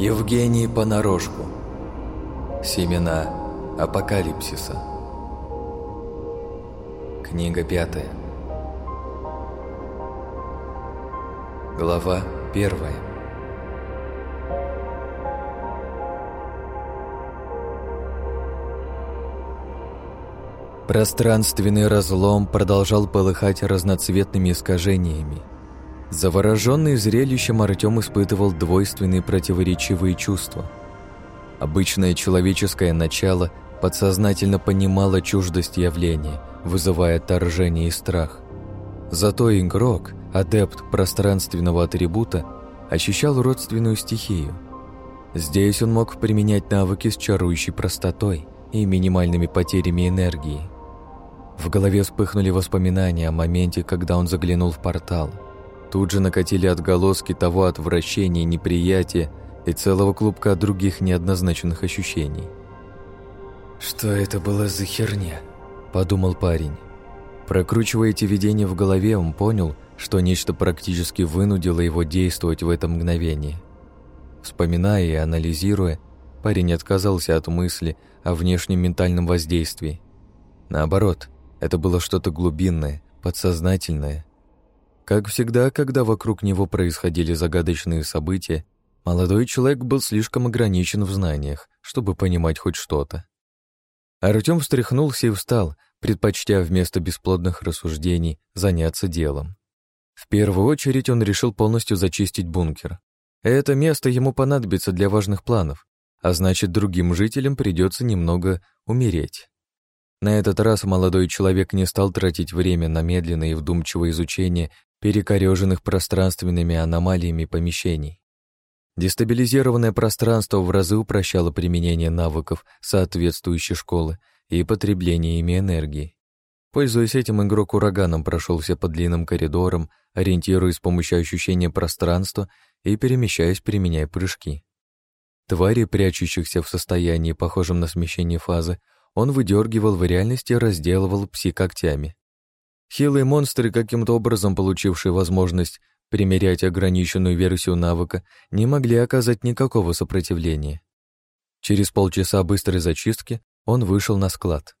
Евгений Понарошку. Семена апокалипсиса. Книга пятая. Глава первая. Пространственный разлом продолжал полыхать разноцветными искажениями. Завороженный зрелищем Артем испытывал двойственные противоречивые чувства. Обычное человеческое начало подсознательно понимало чуждость явления, вызывая отторжение и страх. Зато игрок, адепт пространственного атрибута, ощущал родственную стихию. Здесь он мог применять навыки с чарующей простотой и минимальными потерями энергии. В голове вспыхнули воспоминания о моменте, когда он заглянул в портал – Тут же накатили отголоски того отвращения, неприятия и целого клубка других неоднозначных ощущений. «Что это было за херня?» – подумал парень. Прокручивая эти видения в голове, он понял, что нечто практически вынудило его действовать в это мгновение. Вспоминая и анализируя, парень отказался от мысли о внешнем ментальном воздействии. Наоборот, это было что-то глубинное, подсознательное, как всегда, когда вокруг него происходили загадочные события, молодой человек был слишком ограничен в знаниях, чтобы понимать хоть что-то. Артем встряхнулся и встал, предпочтя вместо бесплодных рассуждений заняться делом. В первую очередь он решил полностью зачистить бункер. Это место ему понадобится для важных планов, а значит, другим жителям придется немного умереть. На этот раз молодой человек не стал тратить время на медленное и вдумчивое изучение перекореженных пространственными аномалиями помещений. Дестабилизированное пространство в разы упрощало применение навыков соответствующей школы и потребление ими энергии. Пользуясь этим, игрок ураганом прошелся по длинным коридорам, ориентируясь с помощью ощущения пространства и перемещаясь, применяя прыжки. Твари, прячущихся в состоянии, похожем на смещение фазы, он выдергивал в реальности и разделывал пси-когтями. Хилые монстры, каким-то образом получившие возможность примерять ограниченную версию навыка, не могли оказать никакого сопротивления. Через полчаса быстрой зачистки он вышел на склад.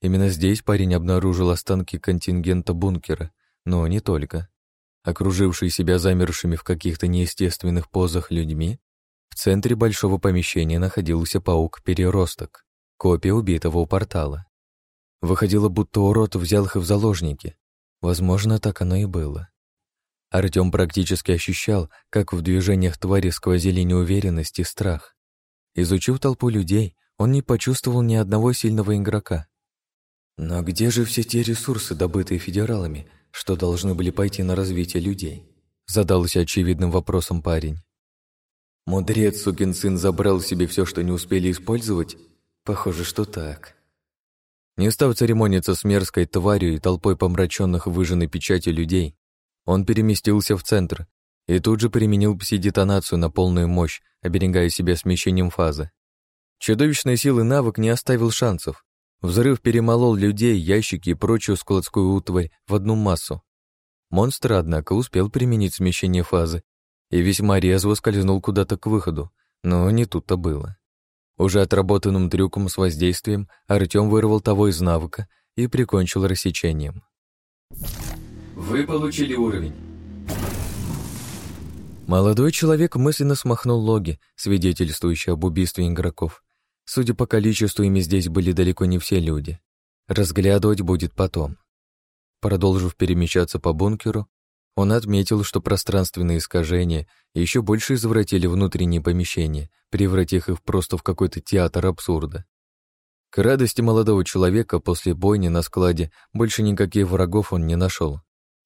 Именно здесь парень обнаружил останки контингента бункера, но не только. Окруживший себя замершими в каких-то неестественных позах людьми, в центре большого помещения находился паук-переросток, копия убитого у портала. Выходило, будто урод взял их в заложники. Возможно, так оно и было. Артём практически ощущал, как в движениях твари сквозили неуверенность и страх. Изучив толпу людей, он не почувствовал ни одного сильного игрока. Но где же все те ресурсы, добытые федералами, что должны были пойти на развитие людей? Задался очевидным вопросом парень. Мудрец, сукин сын, забрал себе все, что не успели использовать? Похоже, что так. Не став церемониться с мерзкой тварью и толпой помраченных выжженной печати людей, он переместился в центр и тут же применил пси-детонацию на полную мощь, оберегая себя смещением фазы. Чудовищной силы навык не оставил шансов. Взрыв перемолол людей, ящики и прочую складскую утварь в одну массу. Монстр, однако, успел применить смещение фазы и весьма резво скользнул куда-то к выходу, но не тут-то было. Уже отработанным трюком с воздействием Артем вырвал того из навыка и прикончил рассечением. Вы получили уровень. Молодой человек мысленно смахнул логи, свидетельствующие об убийстве игроков. Судя по количеству, ими здесь были далеко не все люди. Разглядывать будет потом. Продолжив перемещаться по бункеру, он отметил, что пространственные искажения еще больше извратили внутренние помещения, превратив их просто в какой-то театр абсурда. К радости молодого человека после бойни на складе больше никаких врагов он не нашел.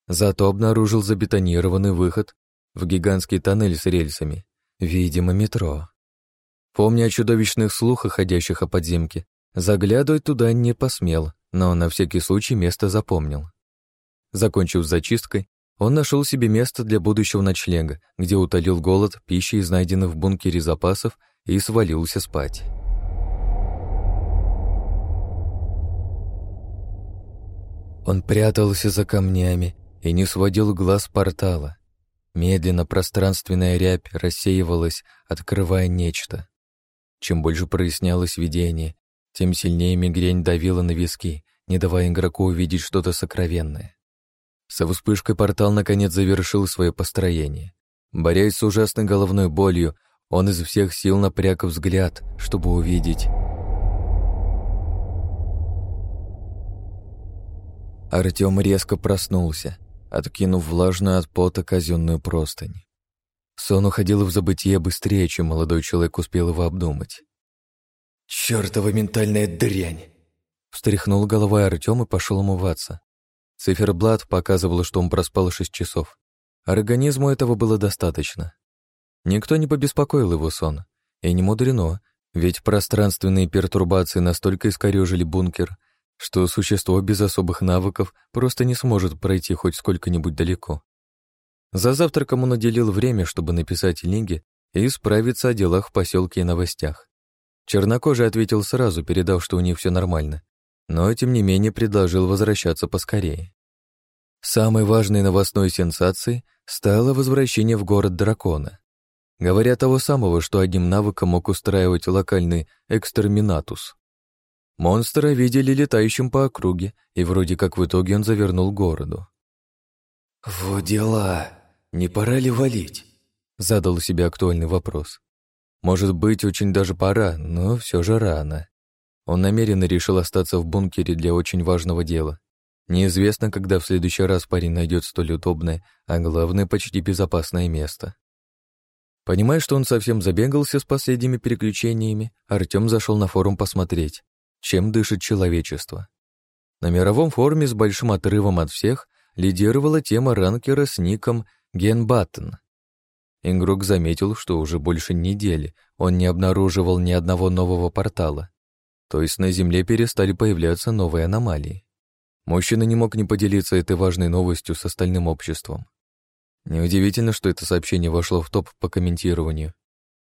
Зато обнаружил забетонированный выход в гигантский тоннель с рельсами, видимо, метро. Помня о чудовищных слухах, ходящих о подземке, заглядывать туда не посмел, но на всякий случай место запомнил. Закончив зачисткой, он нашел себе место для будущего ночлега, где утолил голод пищей из найденных в бункере запасов и свалился спать. Он прятался за камнями и не сводил глаз портала. Медленно пространственная рябь рассеивалась, открывая нечто. Чем больше прояснялось видение, тем сильнее мигрень давила на виски, не давая игроку увидеть что-то сокровенное. Со вспышкой портал наконец завершил свое построение. Борясь с ужасной головной болью, он из всех сил напряг взгляд, чтобы увидеть. Артем резко проснулся, откинув влажную от пота казенную простынь. Сон уходил в забытие быстрее, чем молодой человек успел его обдумать. «Чёртова ментальная дрянь!» Встряхнул головой Артем и пошел умываться. Циферблат показывал, что он проспал шесть часов. Организму этого было достаточно. Никто не побеспокоил его сон. И не мудрено, ведь пространственные пертурбации настолько искорежили бункер, что существо без особых навыков просто не сможет пройти хоть сколько-нибудь далеко. За завтраком он уделил время, чтобы написать Линге и справиться о делах в поселке и новостях. Чернокожий ответил сразу, передав, что у них все нормально, но тем не менее предложил возвращаться поскорее. Самой важной новостной сенсацией стало возвращение в город дракона. Говоря того самого, что одним навыком мог устраивать локальный экстерминатус. Монстра видели летающим по округе, и вроде как в итоге он завернул городу. «Вот дела! Не пора ли валить?» Задал себе актуальный вопрос. Может быть, очень даже пора, но все же рано. Он намеренно решил остаться в бункере для очень важного дела. Неизвестно, когда в следующий раз парень найдет столь удобное, а главное, почти безопасное место. Понимая, что он совсем забегался с последними переключениями, Артем зашел на форум посмотреть, чем дышит человечество. На мировом форуме с большим отрывом от всех лидировала тема ранкера с ником Генбаттен. Игрок заметил, что уже больше недели он не обнаруживал ни одного нового портала, то есть на Земле перестали появляться новые аномалии. Мужчина не мог не поделиться этой важной новостью с остальным обществом. Неудивительно, что это сообщение вошло в топ по комментированию.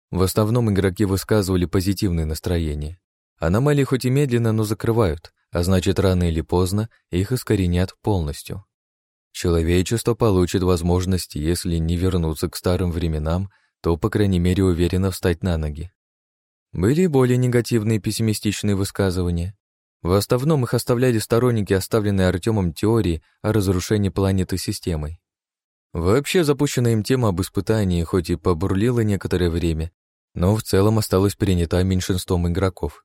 В основном игроки высказывали позитивное настроение. Аномалии хоть и медленно, но закрывают, а значит, рано или поздно их искоренят полностью. Человечество получит возможность, если не вернуться к старым временам, то, по крайней мере, уверенно встать на ноги. Были и более негативные пессимистичные высказывания. В основном их оставляли сторонники оставленной Артемом теории о разрушении планеты системой. Вообще запущенная им тема об испытании хоть и побурлила некоторое время, но в целом осталась принята меньшинством игроков.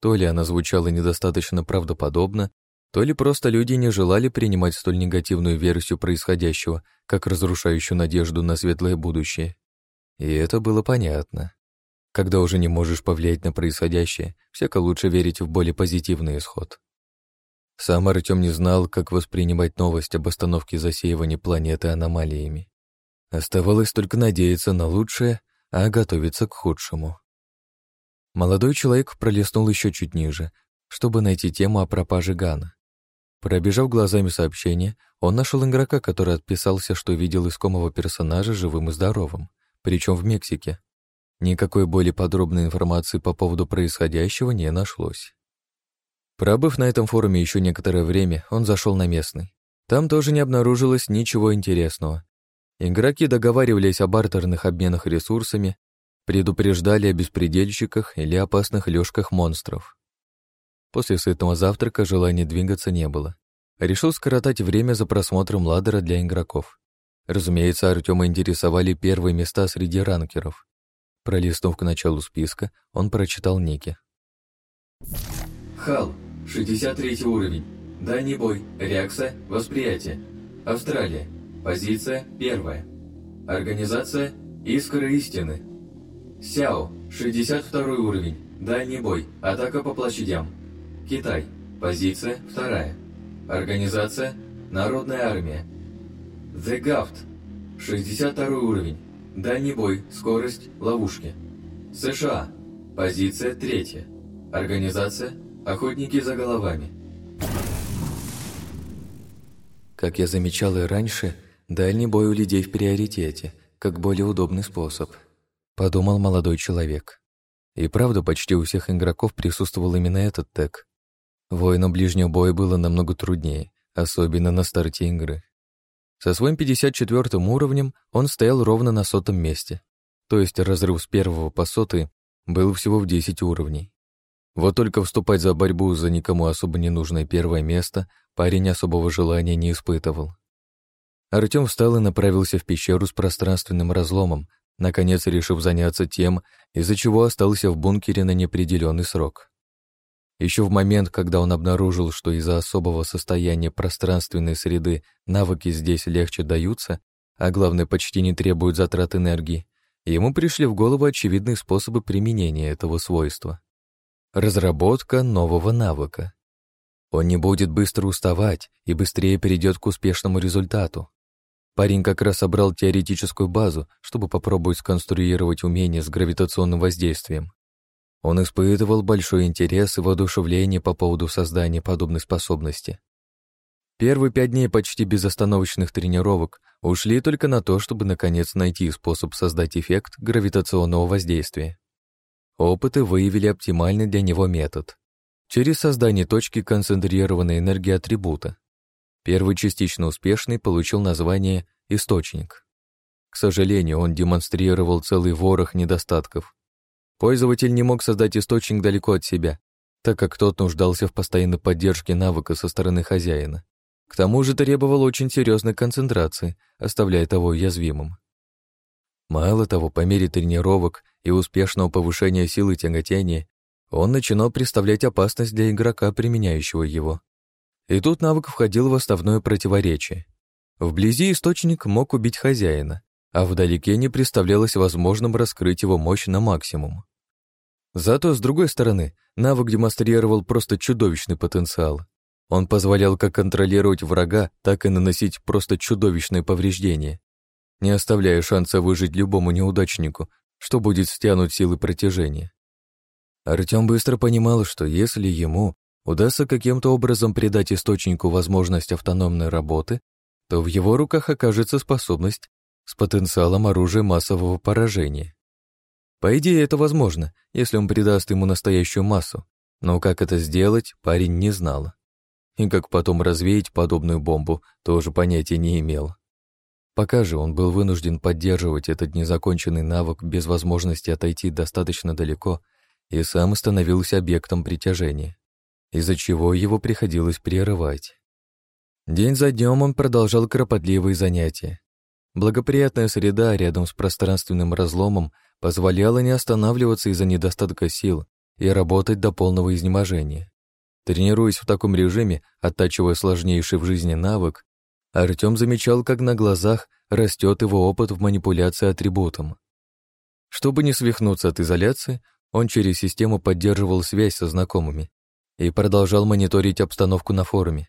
То ли она звучала недостаточно правдоподобно, то ли просто люди не желали принимать столь негативную версию происходящего, как разрушающую надежду на светлое будущее. И это было понятно. Когда уже не можешь повлиять на происходящее, всяко лучше верить в более позитивный исход. Сам Артем не знал, как воспринимать новость об остановке засеивания планеты аномалиями. Оставалось только надеяться на лучшее, а готовиться к худшему. Молодой человек пролистнул еще чуть ниже, чтобы найти тему о пропаже Гана. Пробежав глазами сообщение, он нашел игрока, который отписался, что видел искомого персонажа живым и здоровым, причем в Мексике. Никакой более подробной информации по поводу происходящего не нашлось. Пробыв на этом форуме еще некоторое время, он зашел на местный. Там тоже не обнаружилось ничего интересного. Игроки договаривались о бартерных обменах ресурсами, предупреждали о беспредельщиках или опасных лёжках монстров. После сытного завтрака желания двигаться не было. Решил скоротать время за просмотром ладера для игроков. Разумеется, Артема интересовали первые места среди ранкеров. Пролистнув к началу списка, он прочитал ники. Хал, 63 уровень. Дальний бой. Реакция. Восприятие. Австралия. Позиция первая. Организация Искра истины. Сяо, 62 уровень. Дальний бой. Атака по площадям. Китай. Позиция вторая. Организация Народная армия. The Gaft. 62 уровень. Дальний бой. Скорость. Ловушки. США. Позиция третья. Организация Охотники за головами. Как я замечал и раньше, дальний бой у людей в приоритете, как более удобный способ, подумал молодой человек. И правда, почти у всех игроков присутствовал именно этот тег. Воину ближнего боя было намного труднее, особенно на старте игры. Со своим 54 уровнем он стоял ровно на сотом месте, то есть разрыв с первого по сотый был всего в 10 уровней. Вот только вступать за борьбу за никому особо не нужное первое место парень особого желания не испытывал. Артём встал и направился в пещеру с пространственным разломом, наконец решив заняться тем, из-за чего остался в бункере на неопределенный срок. Еще в момент, когда он обнаружил, что из-за особого состояния пространственной среды навыки здесь легче даются, а главное, почти не требуют затрат энергии, ему пришли в голову очевидные способы применения этого свойства. Разработка нового навыка. Он не будет быстро уставать и быстрее перейдет к успешному результату. Парень как раз собрал теоретическую базу, чтобы попробовать сконструировать умение с гравитационным воздействием. Он испытывал большой интерес и воодушевление по поводу создания подобной способности. Первые пять дней почти безостановочных тренировок ушли только на то, чтобы наконец найти способ создать эффект гравитационного воздействия. Опыты выявили оптимальный для него метод через создание точки концентрированной энергии атрибута. Первый частично успешный получил название «источник». К сожалению, он демонстрировал целый ворох недостатков, Пользователь не мог создать источник далеко от себя, так как тот нуждался в постоянной поддержке навыка со стороны хозяина. К тому же требовал очень серьезной концентрации, оставляя того уязвимым. Мало того, по мере тренировок и успешного повышения силы тяготения, он начинал представлять опасность для игрока, применяющего его. И тут навык входил в основное противоречие. Вблизи источник мог убить хозяина, а вдалеке не представлялось возможным раскрыть его мощь на максимум. Зато, с другой стороны, навык демонстрировал просто чудовищный потенциал. Он позволял как контролировать врага, так и наносить просто чудовищные повреждения, не оставляя шанса выжить любому неудачнику, что будет стянуть силы протяжения. Артём быстро понимал, что если ему удастся каким-то образом придать источнику возможность автономной работы, то в его руках окажется способность с потенциалом оружия массового поражения. По идее, это возможно, если он придаст ему настоящую массу, но как это сделать, парень не знал. И как потом развеять подобную бомбу, тоже понятия не имел. Пока же он был вынужден поддерживать этот незаконченный навык без возможности отойти достаточно далеко и сам становился объектом притяжения, из-за чего его приходилось прерывать. День за днем он продолжал кропотливые занятия, Благоприятная среда рядом с пространственным разломом позволяла не останавливаться из-за недостатка сил и работать до полного изнеможения. Тренируясь в таком режиме, оттачивая сложнейший в жизни навык, Артем замечал, как на глазах растет его опыт в манипуляции атрибутом. Чтобы не свихнуться от изоляции, он через систему поддерживал связь со знакомыми и продолжал мониторить обстановку на форуме.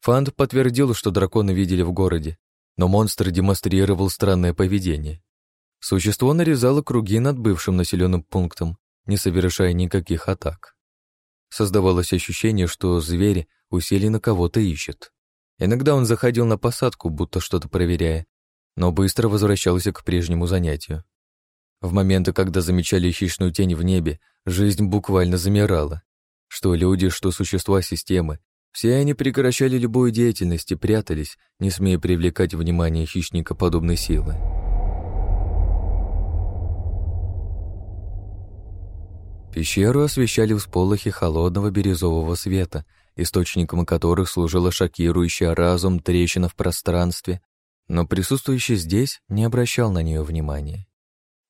Фанд подтвердил, что драконы видели в городе, но монстр демонстрировал странное поведение. Существо нарезало круги над бывшим населенным пунктом, не совершая никаких атак. Создавалось ощущение, что звери усиленно кого-то ищет. Иногда он заходил на посадку, будто что-то проверяя, но быстро возвращался к прежнему занятию. В моменты, когда замечали хищную тень в небе, жизнь буквально замирала. Что люди, что существа системы все они прекращали любую деятельность и прятались, не смея привлекать внимание хищника подобной силы. Пещеру освещали всполохи холодного бирюзового света, источником которых служила шокирующая разум трещина в пространстве, но присутствующий здесь не обращал на нее внимания.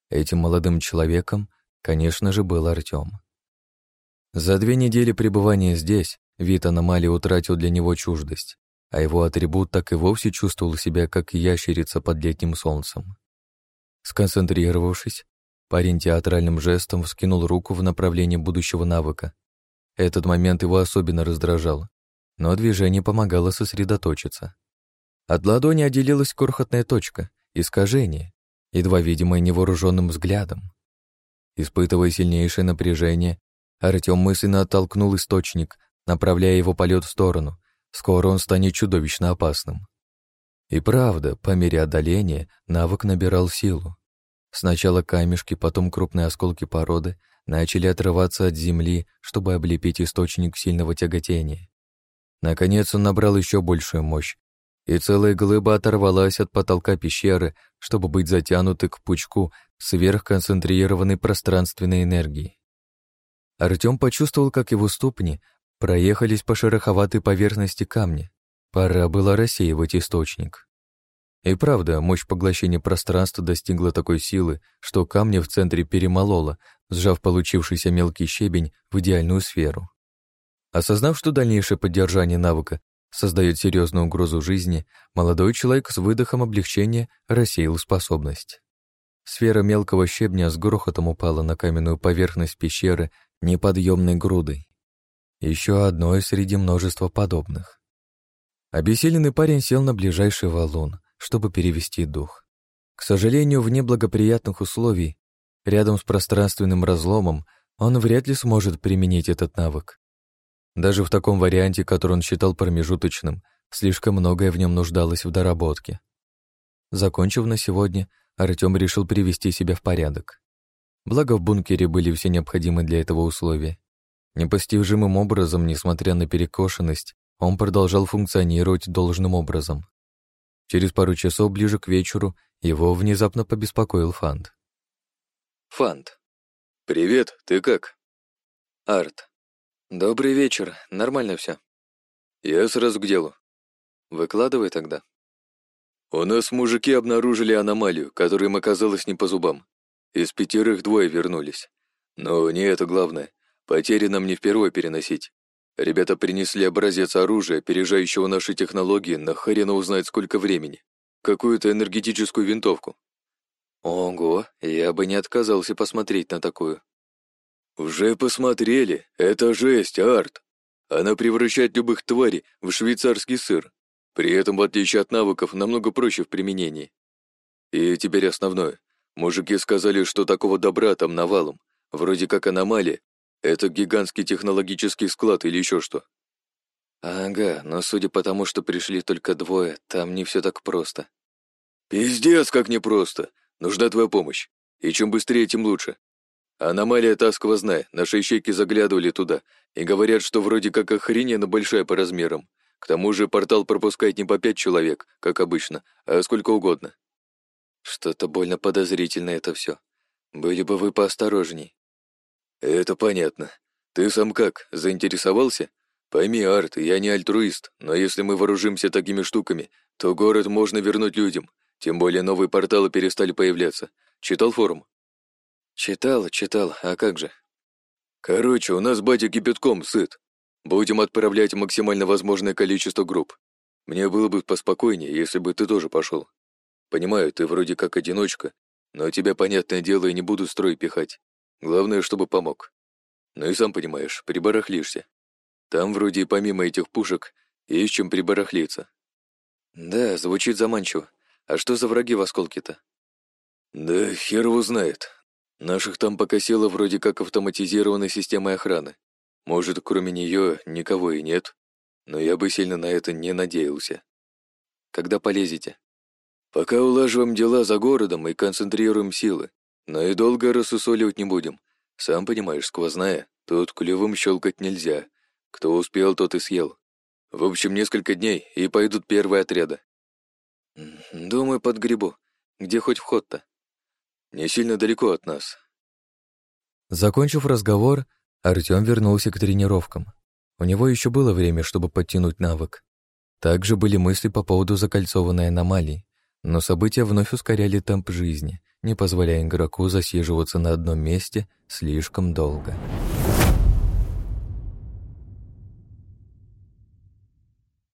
Этим молодым человеком, конечно же, был Артем. За две недели пребывания здесь Вид аномалии утратил для него чуждость, а его атрибут так и вовсе чувствовал себя как ящерица под летним солнцем. Сконцентрировавшись, парень театральным жестом вскинул руку в направлении будущего навыка. Этот момент его особенно раздражал, но движение помогало сосредоточиться. От ладони отделилась крохотная точка, искажение, едва видимое невооруженным взглядом. Испытывая сильнейшее напряжение, Артем мысленно оттолкнул источник, направляя его полет в сторону. Скоро он станет чудовищно опасным. И правда, по мере отдаления навык набирал силу. Сначала камешки, потом крупные осколки породы начали отрываться от земли, чтобы облепить источник сильного тяготения. Наконец он набрал еще большую мощь и целая глыба оторвалась от потолка пещеры, чтобы быть затянутой к пучку сверхконцентрированной пространственной энергии. Артём почувствовал, как его ступни проехались по шероховатой поверхности камня. Пора было рассеивать источник. И правда, мощь поглощения пространства достигла такой силы, что камни в центре перемололо, сжав получившийся мелкий щебень в идеальную сферу. Осознав, что дальнейшее поддержание навыка создает серьезную угрозу жизни, молодой человек с выдохом облегчения рассеял способность. Сфера мелкого щебня с грохотом упала на каменную поверхность пещеры неподъемной грудой. Еще одной среди множества подобных. Обессиленный парень сел на ближайший валун, чтобы перевести дух. К сожалению, в неблагоприятных условий, рядом с пространственным разломом, он вряд ли сможет применить этот навык. Даже в таком варианте, который он считал промежуточным, слишком многое в нем нуждалось в доработке. Закончив на сегодня, Артём решил привести себя в порядок. Благо в бункере были все необходимые для этого условия. Непостижимым образом, несмотря на перекошенность, он продолжал функционировать должным образом. Через пару часов, ближе к вечеру, его внезапно побеспокоил Фант. «Фант. Привет, ты как?» «Арт. «Добрый вечер. Нормально все. «Я сразу к делу». «Выкладывай тогда». «У нас мужики обнаружили аномалию, которая им оказалась не по зубам. Из пятерых двое вернулись. Но не это главное. Потери нам не впервые переносить. Ребята принесли образец оружия, опережающего наши технологии, на хрена узнает сколько времени. Какую-то энергетическую винтовку». «Ого, я бы не отказался посмотреть на такую». «Уже посмотрели. Это жесть, Арт. Она превращает любых тварей в швейцарский сыр. При этом, в отличие от навыков, намного проще в применении. И теперь основное. Мужики сказали, что такого добра там навалом. Вроде как аномалия. Это гигантский технологический склад или еще что. Ага, но судя по тому, что пришли только двое, там не все так просто. Пиздец, как непросто. Нужна твоя помощь. И чем быстрее, тем лучше. Аномалия та сквозная, наши ищейки заглядывали туда и говорят, что вроде как охрененно большая по размерам. К тому же портал пропускает не по пять человек, как обычно, а сколько угодно. Что-то больно подозрительно это все. Были бы вы поосторожней. Это понятно. Ты сам как, заинтересовался? Пойми, Арт, я не альтруист, но если мы вооружимся такими штуками, то город можно вернуть людям. Тем более новые порталы перестали появляться. Читал форум? Читал, читал, а как же? Короче, у нас батя кипятком сыт. Будем отправлять максимально возможное количество групп. Мне было бы поспокойнее, если бы ты тоже пошел. Понимаю, ты вроде как одиночка, но тебя, понятное дело, и не буду строй пихать. Главное, чтобы помог. Ну и сам понимаешь, прибарахлишься. Там вроде и помимо этих пушек есть чем прибарахлиться. Да, звучит заманчиво. А что за враги в осколке-то? Да хер его знает. Наших там покосило вроде как автоматизированной системой охраны. Может, кроме нее никого и нет, но я бы сильно на это не надеялся. Когда полезете? Пока улаживаем дела за городом и концентрируем силы, но и долго рассусоливать не будем. Сам понимаешь, сквозная, тут клювом щелкать нельзя. Кто успел, тот и съел. В общем, несколько дней, и пойдут первые отряды. Думаю, под грибу. Где хоть вход-то? Не сильно далеко от нас. Закончив разговор, Артём вернулся к тренировкам. У него еще было время, чтобы подтянуть навык. Также были мысли по поводу закольцованной аномалии, но события вновь ускоряли темп жизни, не позволяя игроку засиживаться на одном месте слишком долго.